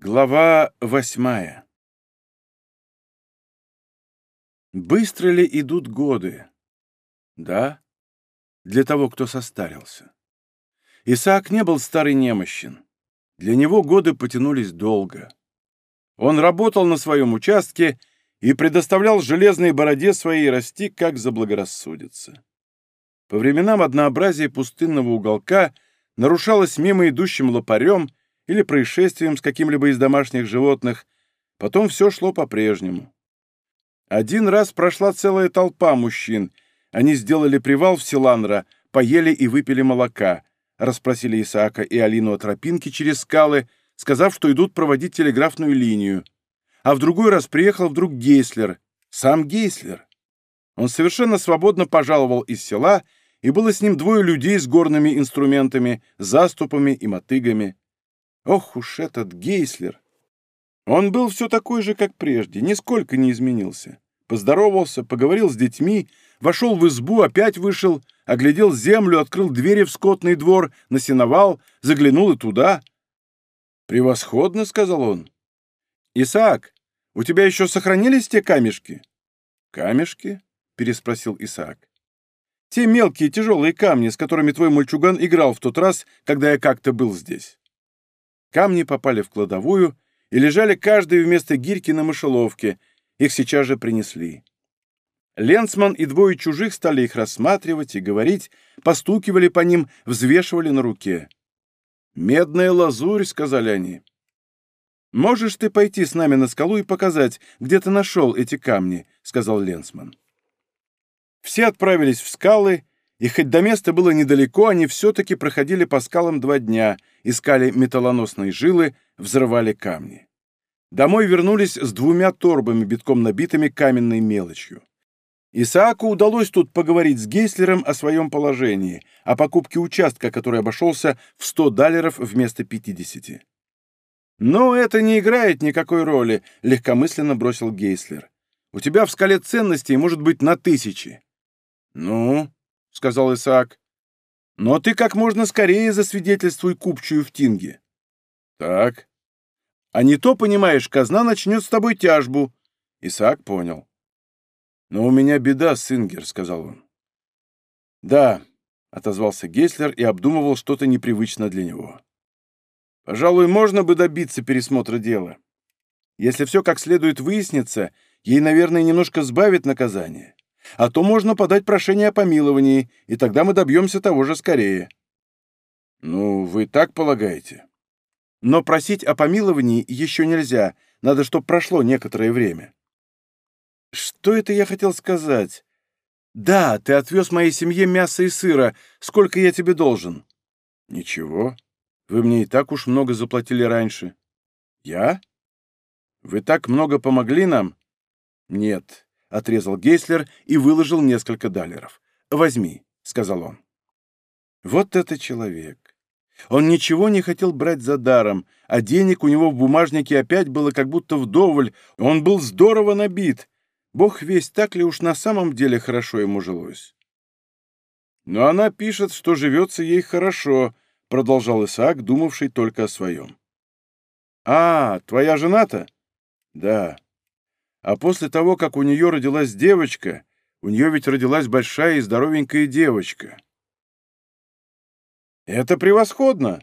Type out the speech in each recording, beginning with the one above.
Глава восьмая Быстро ли идут годы? Да, для того, кто состарился. Исаак не был старый немощен. Для него годы потянулись долго. Он работал на своем участке и предоставлял железной бороде своей расти, как заблагорассудится. По временам однообразие пустынного уголка нарушалось мимо идущим лопарем или происшествием с каким-либо из домашних животных, потом все шло по-прежнему. Один раз прошла целая толпа мужчин. Они сделали привал в Силанра, поели и выпили молока, расспросили Исаака и Алину о тропинке через скалы, сказав, что идут проводить телеграфную линию. А в другой раз приехал вдруг Гейслер, сам Гейслер. Он совершенно свободно пожаловал из села, и было с ним двое людей с горными инструментами, заступами и мотыгами. Ох уж этот Гейслер! Он был все такой же, как прежде, нисколько не изменился. Поздоровался, поговорил с детьми, вошел в избу, опять вышел, оглядел землю, открыл двери в скотный двор, насиновал, заглянул и туда. «Превосходно», — сказал он. «Исаак, у тебя еще сохранились те камешки?» «Камешки?» — переспросил Исаак. «Те мелкие тяжелые камни, с которыми твой мальчуган играл в тот раз, когда я как-то был здесь». Камни попали в кладовую и лежали каждый вместо гирьки на мышеловке. Их сейчас же принесли. Ленцман и двое чужих стали их рассматривать и говорить, постукивали по ним, взвешивали на руке. «Медная лазурь», — сказали они. «Можешь ты пойти с нами на скалу и показать, где ты нашел эти камни», — сказал Ленцман. Все отправились в скалы, и хоть до места было недалеко, они все-таки проходили по скалам два дня, искали металлоносные жилы, взрывали камни. Домой вернулись с двумя торбами, битком набитыми каменной мелочью. Исааку удалось тут поговорить с Гейслером о своем положении, о покупке участка, который обошелся в 100 даллеров вместо 50. «Но это не играет никакой роли», — легкомысленно бросил Гейслер. «У тебя в скале ценностей может быть на тысячи». «Ну?» — сказал Исаак. «Но ты как можно скорее засвидетельствуй купчую в Тинге». «Так». «А не то, понимаешь, казна начнет с тобой тяжбу». Исаак понял. «Но у меня беда, Сингер», — сказал он. «Да», — отозвался Геслер и обдумывал что-то непривычно для него. «Пожалуй, можно бы добиться пересмотра дела. Если все как следует выяснится, ей, наверное, немножко сбавит наказание а то можно подать прошение о помиловании, и тогда мы добьемся того же скорее». «Ну, вы так полагаете?» «Но просить о помиловании еще нельзя, надо, чтобы прошло некоторое время». «Что это я хотел сказать?» «Да, ты отвез моей семье мясо и сыра. Сколько я тебе должен?» «Ничего. Вы мне и так уж много заплатили раньше». «Я? Вы так много помогли нам?» «Нет. — отрезал Гейслер и выложил несколько даллеров. «Возьми», — сказал он. Вот это человек. Он ничего не хотел брать за даром, а денег у него в бумажнике опять было как будто вдоволь, он был здорово набит. Бог весь, так ли уж на самом деле хорошо ему жилось. «Но она пишет, что живется ей хорошо», — продолжал Исаак, думавший только о своем. «А, твоя жена-то?» «Да. А после того, как у нее родилась девочка, у нее ведь родилась большая и здоровенькая девочка. Это превосходно.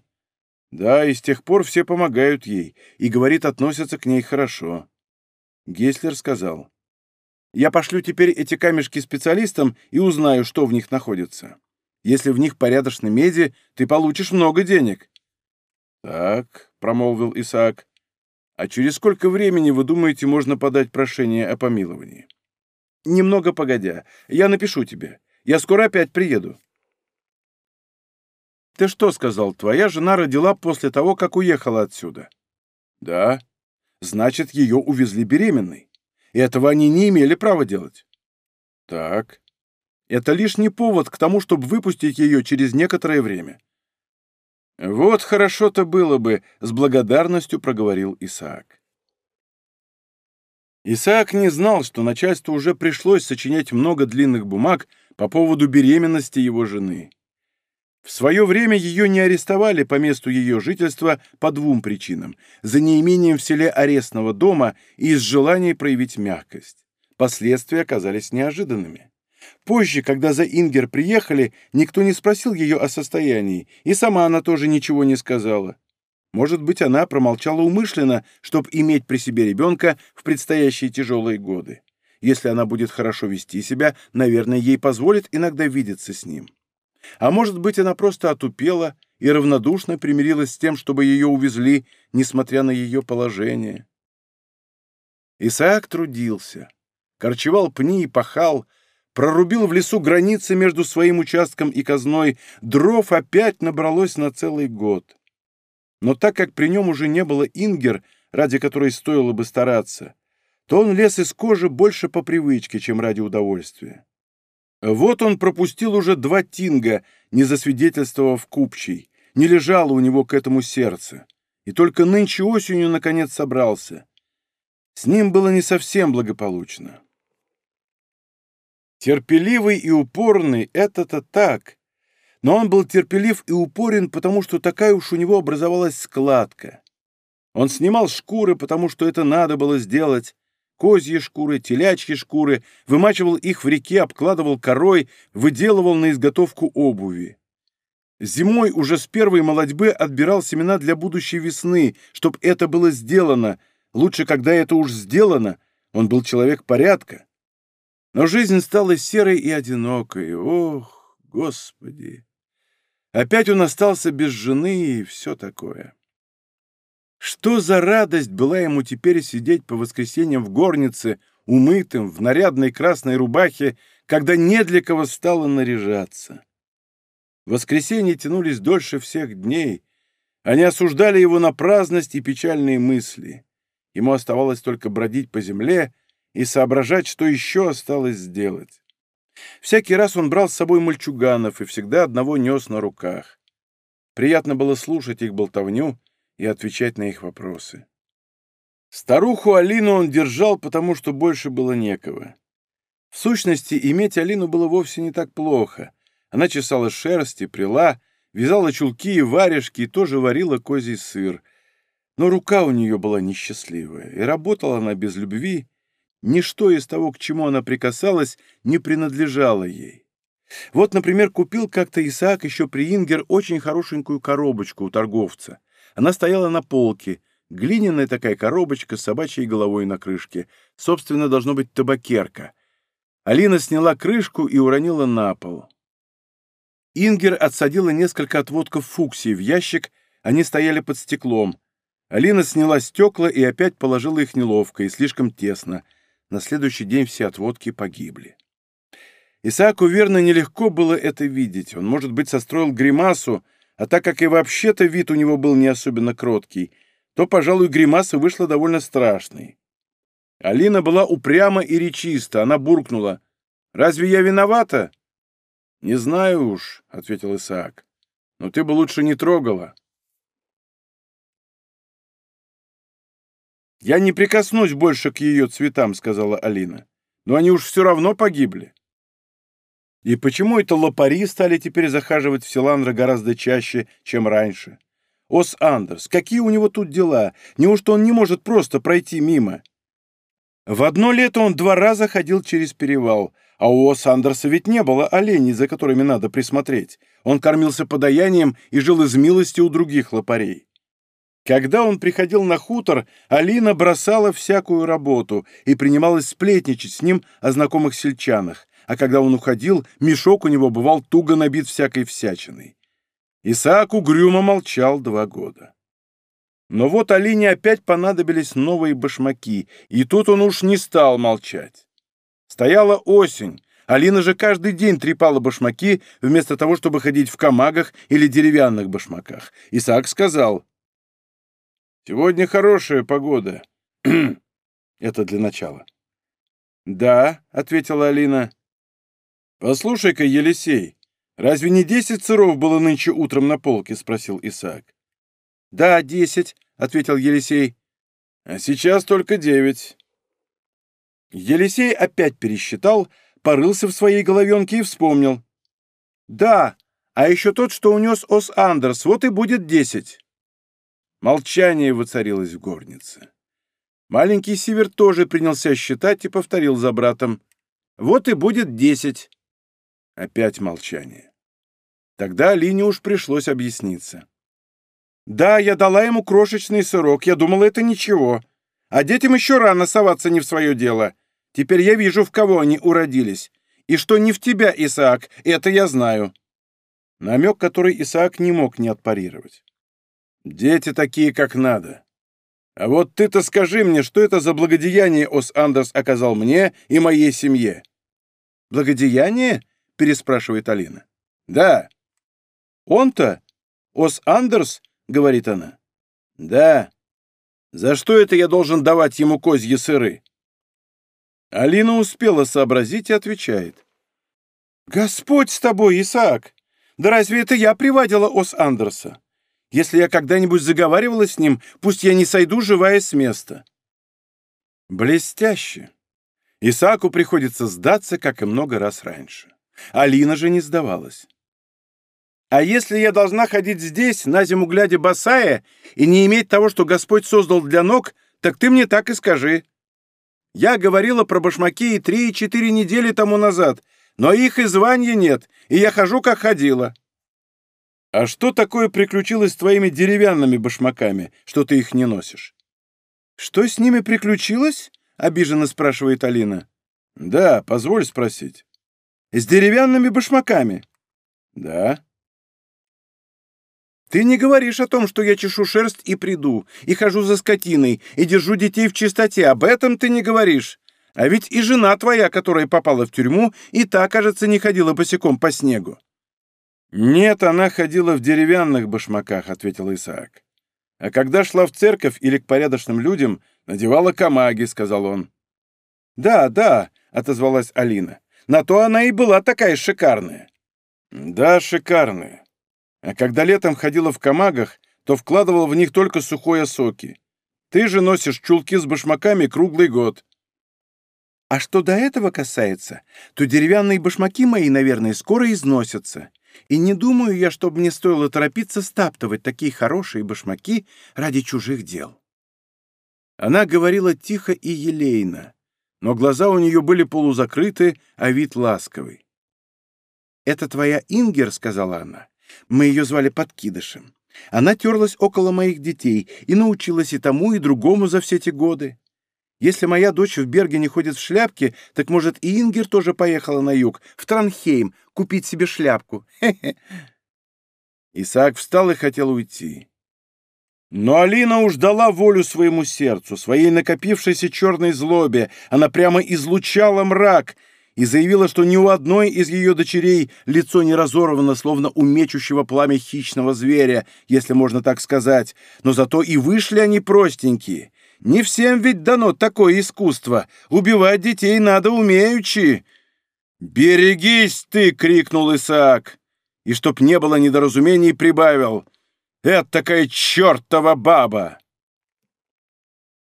Да, и с тех пор все помогают ей, и, говорит, относятся к ней хорошо. Геслер сказал. Я пошлю теперь эти камешки специалистам и узнаю, что в них находится. Если в них порядочно меди, ты получишь много денег. Так, промолвил Исаак. А через сколько времени, вы думаете, можно подать прошение о помиловании? Немного погодя. Я напишу тебе. Я скоро опять приеду. Ты что сказал? Твоя жена родила после того, как уехала отсюда? Да. Значит, ее увезли беременной. И этого они не имели права делать. Так. Это лишний повод к тому, чтобы выпустить ее через некоторое время. «Вот хорошо-то было бы», — с благодарностью проговорил Исаак. Исаак не знал, что начальству уже пришлось сочинять много длинных бумаг по поводу беременности его жены. В свое время ее не арестовали по месту ее жительства по двум причинам – за неимением в селе арестного дома и из желания проявить мягкость. Последствия оказались неожиданными. Позже, когда за Ингер приехали, никто не спросил ее о состоянии, и сама она тоже ничего не сказала. Может быть, она промолчала умышленно, чтобы иметь при себе ребенка в предстоящие тяжелые годы. Если она будет хорошо вести себя, наверное, ей позволят иногда видеться с ним. А может быть, она просто отупела и равнодушно примирилась с тем, чтобы ее увезли, несмотря на ее положение. Исаак трудился, корчевал пни и пахал, прорубил в лесу границы между своим участком и казной, дров опять набралось на целый год. Но так как при нем уже не было ингер, ради которой стоило бы стараться, то он лез из кожи больше по привычке, чем ради удовольствия. Вот он пропустил уже два тинга, не засвидетельствовав купчий, не лежало у него к этому сердце, и только нынче осенью наконец собрался. С ним было не совсем благополучно. Терпеливый и упорный — это-то так, но он был терпелив и упорен, потому что такая уж у него образовалась складка. Он снимал шкуры, потому что это надо было сделать, козьи шкуры, телячьи шкуры, вымачивал их в реке, обкладывал корой, выделывал на изготовку обуви. Зимой уже с первой молодьбы отбирал семена для будущей весны, чтобы это было сделано. Лучше, когда это уж сделано. Он был человек порядка. Но жизнь стала серой и одинокой. Ох, Господи! Опять он остался без жены и все такое. Что за радость была ему теперь сидеть по воскресеньям в горнице, умытым, в нарядной красной рубахе, когда не для кого стало наряжаться. Воскресенья тянулись дольше всех дней. Они осуждали его на праздность и печальные мысли. Ему оставалось только бродить по земле и соображать, что еще осталось сделать. Всякий раз он брал с собой мальчуганов и всегда одного нес на руках. Приятно было слушать их болтовню, и отвечать на их вопросы. Старуху Алину он держал, потому что больше было некого. В сущности, иметь Алину было вовсе не так плохо. Она чесала шерсти, прила, вязала чулки и варежки и тоже варила козий сыр. Но рука у нее была несчастливая, и работала она без любви. Ничто из того, к чему она прикасалась, не принадлежало ей. Вот, например, купил как-то Исаак еще при Ингер очень хорошенькую коробочку у торговца. Она стояла на полке, глиняная такая коробочка с собачьей головой на крышке. Собственно, должно быть табакерка. Алина сняла крышку и уронила на пол. Ингер отсадила несколько отводков фуксии в ящик, они стояли под стеклом. Алина сняла стекла и опять положила их неловко и слишком тесно. На следующий день все отводки погибли. Исааку верно нелегко было это видеть. Он, может быть, состроил гримасу, а так как и вообще-то вид у него был не особенно кроткий, то, пожалуй, гримаса вышла довольно страшной. Алина была упряма и речиста, она буркнула. «Разве я виновата?» «Не знаю уж», — ответил Исаак. «Но ты бы лучше не трогала». «Я не прикоснусь больше к ее цветам», — сказала Алина. «Но они уж все равно погибли». И почему это лопари стали теперь захаживать в Силандра гораздо чаще, чем раньше? Ос Андерс, какие у него тут дела? Неужто он не может просто пройти мимо? В одно лето он два раза ходил через перевал, а у Ос Андерса ведь не было оленей, за которыми надо присмотреть. Он кормился подаянием и жил из милости у других лопарей. Когда он приходил на хутор, Алина бросала всякую работу и принималась сплетничать с ним о знакомых сельчанах, а когда он уходил, мешок у него бывал туго набит всякой всячиной. Исаак угрюмо молчал два года. Но вот Алине опять понадобились новые башмаки, и тут он уж не стал молчать. Стояла осень, Алина же каждый день трепала башмаки, вместо того, чтобы ходить в камагах или деревянных башмаках. Исаак сказал, «Сегодня хорошая погода». Это для начала. «Да», — ответила Алина. «Послушай-ка, Елисей, разве не десять сыров было нынче утром на полке?» — спросил Исаак. «Да, десять», — ответил Елисей. «А сейчас только девять». Елисей опять пересчитал, порылся в своей головенке и вспомнил. «Да, А еще тот, что унес Ос Андерс, вот и будет десять. Молчание воцарилось в горнице. Маленький Сивер тоже принялся считать и повторил за братом. «Вот и будет десять». Опять молчание. Тогда Алине уж пришлось объясниться. «Да, я дала ему крошечный сырок. Я думала, это ничего. А детям еще рано соваться не в свое дело. Теперь я вижу, в кого они уродились. И что не в тебя, Исаак, это я знаю». Намек, который Исаак не мог не отпарировать. «Дети такие, как надо. А вот ты-то скажи мне, что это за благодеяние Ос Андерс оказал мне и моей семье?» «Благодеяние?» — переспрашивает Алина. «Да». «Он-то? Ос Андерс?» — говорит она. «Да. За что это я должен давать ему козьи сыры?» Алина успела сообразить и отвечает. «Господь с тобой, Исаак! Да разве это я приводила Ос Андерса? Если я когда-нибудь заговаривала с ним, пусть я не сойду живая с места». Блестяще. Исааку приходится сдаться, как и много раз раньше. Алина же не сдавалась. А если я должна ходить здесь, на зиму глядя босая, и не иметь того, что Господь создал для ног, так ты мне так и скажи. Я говорила про башмаки и три, и четыре недели тому назад, но их и звания нет, и я хожу, как ходила. А что такое приключилось с твоими деревянными башмаками, что ты их не носишь? Что с ними приключилось? Обиженно спрашивает Алина. Да, позволь спросить. С деревянными башмаками. Да. Ты не говоришь о том, что я чешу шерсть и приду, и хожу за скотиной, и держу детей в чистоте. Об этом ты не говоришь. А ведь и жена твоя, которая попала в тюрьму, и та, кажется, не ходила босиком по снегу. «Нет, она ходила в деревянных башмаках», — ответил Исаак. «А когда шла в церковь или к порядочным людям, надевала камаги», — сказал он. «Да, да», — отозвалась Алина. «На то она и была такая шикарная». «Да, шикарная. А когда летом ходила в камагах, то вкладывала в них только сухой соки. Ты же носишь чулки с башмаками круглый год. А что до этого касается, то деревянные башмаки мои, наверное, скоро износятся. И не думаю я, чтобы мне стоило торопиться стаптывать такие хорошие башмаки ради чужих дел. Она говорила тихо и елейно, но глаза у нее были полузакрыты, а вид ласковый. «Это твоя Ингер», — сказала она. Мы ее звали Подкидышем. Она терлась около моих детей и научилась и тому, и другому за все эти годы. Если моя дочь в Бергене ходит в шляпке, так, может, и Ингер тоже поехала на юг, в Транхейм, купить себе шляпку. Исаак встал и хотел уйти. Но Алина уж дала волю своему сердцу, своей накопившейся черной злобе. Она прямо излучала мрак — и заявила, что ни у одной из ее дочерей лицо не разорвано, словно у мечущего пламя хищного зверя, если можно так сказать, но зато и вышли они простенькие. Не всем ведь дано такое искусство. Убивать детей надо умеючи. «Берегись ты!» — крикнул Исаак. И чтоб не было недоразумений, прибавил. «Это такая чертова баба!»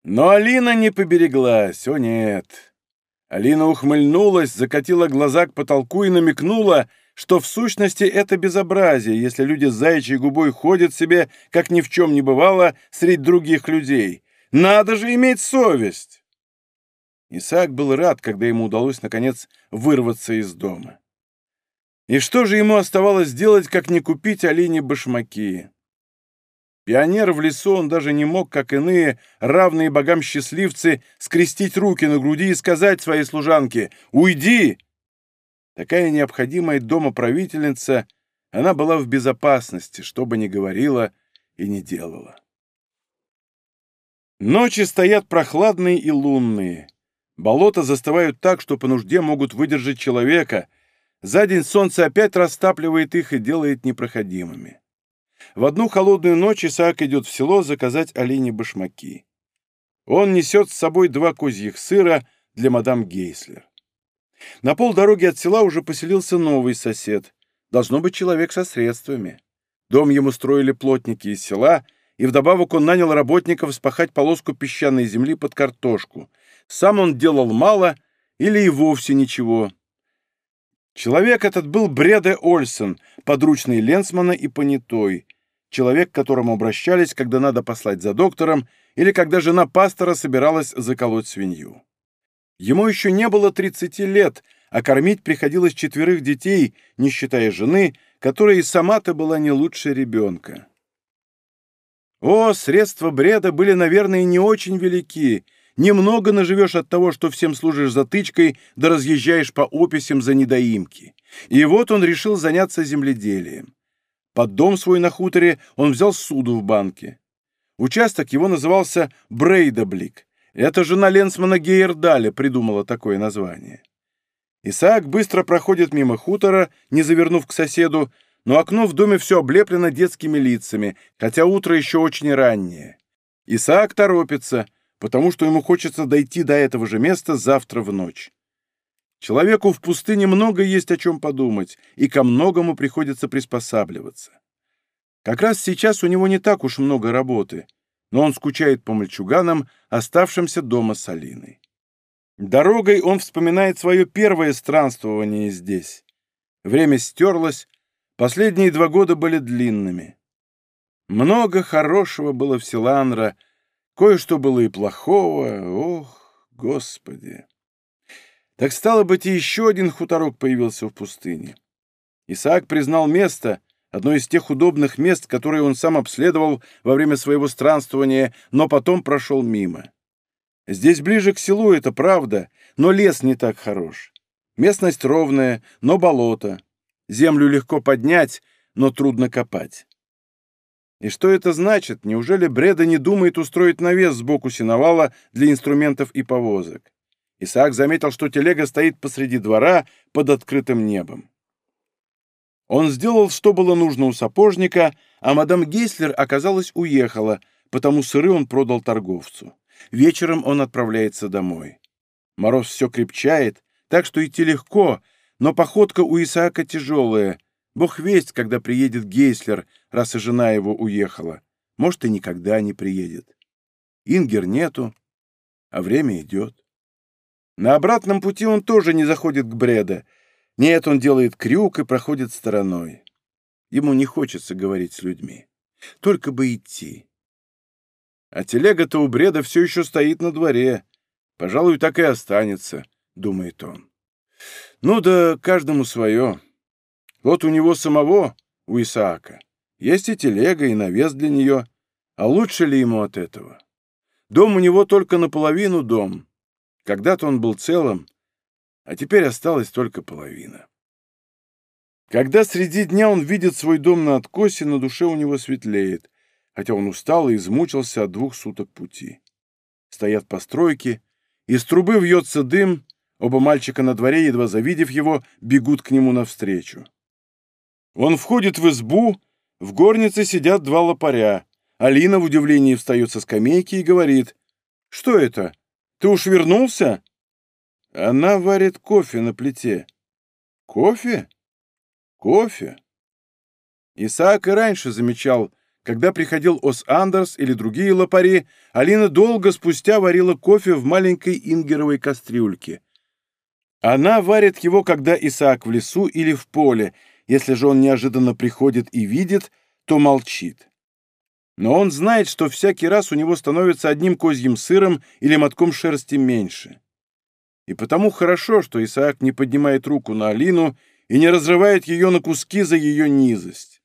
Но Алина не побереглась, о нет. Алина ухмыльнулась, закатила глаза к потолку и намекнула, что в сущности это безобразие, если люди с заячьей губой ходят себе, как ни в чем не бывало, среди других людей. Надо же иметь совесть! Исаак был рад, когда ему удалось, наконец, вырваться из дома. И что же ему оставалось делать, как не купить Алине башмаки? Пионер в лесу он даже не мог, как иные, равные богам счастливцы, скрестить руки на груди и сказать своей служанке «Уйди!». Такая необходимая дома правительница, она была в безопасности, что бы ни говорила и не делала. Ночи стоят прохладные и лунные. Болота застывают так, что по нужде могут выдержать человека. За день солнце опять растапливает их и делает непроходимыми. В одну холодную ночь Исаак идет в село заказать олене башмаки. Он несет с собой два козьих сыра для мадам Гейслер. На полдороги от села уже поселился новый сосед. Должно быть человек со средствами. Дом ему строили плотники из села, и вдобавок он нанял работников спахать полоску песчаной земли под картошку. Сам он делал мало или и вовсе ничего. Человек этот был Бреде Ольсен, подручный Ленсмана и понятой, человек, к которому обращались, когда надо послать за доктором или когда жена пастора собиралась заколоть свинью. Ему еще не было 30 лет, а кормить приходилось четверых детей, не считая жены, которая и сама-то была не лучше ребенка. О, средства бреда были, наверное, не очень велики. Немного наживешь от того, что всем служишь затычкой, да разъезжаешь по описям за недоимки. И вот он решил заняться земледелием. Под дом свой на хуторе он взял суду в банке. Участок его назывался Брейдаблик. Это жена Ленсмана Гейердаля придумала такое название. Исаак быстро проходит мимо хутора, не завернув к соседу, но окно в доме все облеплено детскими лицами, хотя утро еще очень раннее. Исаак торопится, потому что ему хочется дойти до этого же места завтра в ночь. Человеку в пустыне много есть о чем подумать, и ко многому приходится приспосабливаться. Как раз сейчас у него не так уж много работы, но он скучает по мальчуганам, оставшимся дома с Алиной. Дорогой он вспоминает свое первое странствование здесь. Время стерлось, Последние два года были длинными. Много хорошего было в Силанро, кое-что было и плохого. Ох, Господи! Так стало быть, и еще один хуторок появился в пустыне. Исаак признал место, одно из тех удобных мест, которые он сам обследовал во время своего странствования, но потом прошел мимо. Здесь ближе к селу, это правда, но лес не так хорош. Местность ровная, но болото. Землю легко поднять, но трудно копать. И что это значит? Неужели Бреда не думает устроить навес сбоку сеновала для инструментов и повозок? Исаак заметил, что телега стоит посреди двора под открытым небом. Он сделал, что было нужно у сапожника, а мадам Гейслер, оказалось, уехала, потому сыры он продал торговцу. Вечером он отправляется домой. Мороз все крепчает, так что идти легко, но походка у Исаака тяжелая. Бог весть, когда приедет Гейслер, раз и жена его уехала. Может, и никогда не приедет. Ингер нету, а время идет. На обратном пути он тоже не заходит к Бреда. Нет, он делает крюк и проходит стороной. Ему не хочется говорить с людьми. Только бы идти. А телега-то у Бреда все еще стоит на дворе. Пожалуй, так и останется, думает он. Ну да каждому свое. Вот у него самого, у Исаака, есть и телега, и навес для нее. А лучше ли ему от этого? Дом у него только наполовину дом. Когда-то он был целым, а теперь осталась только половина. Когда среди дня он видит свой дом на откосе, на душе у него светлеет, хотя он устал и измучился от двух суток пути. Стоят постройки, из трубы вьется дым, Оба мальчика на дворе, едва завидев его, бегут к нему навстречу. Он входит в избу, в горнице сидят два лопаря. Алина в удивлении встает со скамейки и говорит, «Что это? Ты уж вернулся?» Она варит кофе на плите. «Кофе? Кофе?» Исаак и раньше замечал, когда приходил Ос Андерс или другие лопари, Алина долго спустя варила кофе в маленькой ингеровой кастрюльке. Она варит его, когда Исаак в лесу или в поле. Если же он неожиданно приходит и видит, то молчит. Но он знает, что всякий раз у него становится одним козьим сыром или мотком шерсти меньше. И потому хорошо, что Исаак не поднимает руку на Алину и не разрывает ее на куски за ее низость.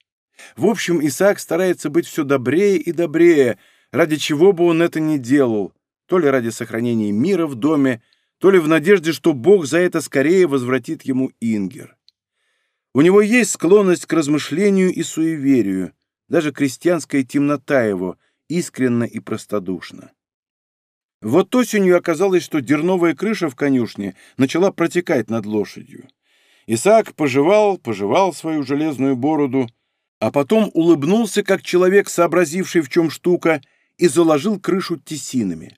В общем, Исаак старается быть все добрее и добрее, ради чего бы он это ни делал, то ли ради сохранения мира в доме, то ли в надежде, что Бог за это скорее возвратит ему Ингер. У него есть склонность к размышлению и суеверию, даже крестьянская темнота его, искренна и простодушна. Вот осенью оказалось, что дерновая крыша в конюшне начала протекать над лошадью. Исаак пожевал, пожевал свою железную бороду, а потом улыбнулся, как человек, сообразивший, в чем штука, и заложил крышу тесинами.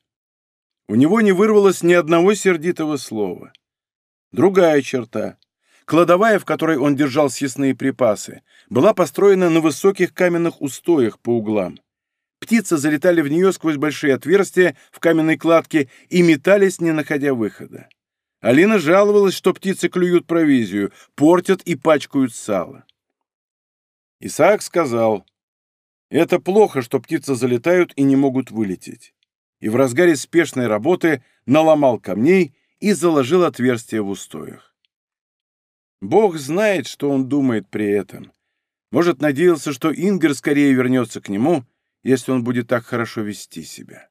У него не вырвалось ни одного сердитого слова. Другая черта. Кладовая, в которой он держал съестные припасы, была построена на высоких каменных устоях по углам. Птицы залетали в нее сквозь большие отверстия в каменной кладке и метались, не находя выхода. Алина жаловалась, что птицы клюют провизию, портят и пачкают сало. Исаак сказал, «Это плохо, что птицы залетают и не могут вылететь». И в разгаре спешной работы наломал камней и заложил отверстие в устоях. Бог знает, что он думает при этом. Может, надеялся, что Ингер скорее вернется к нему, если он будет так хорошо вести себя.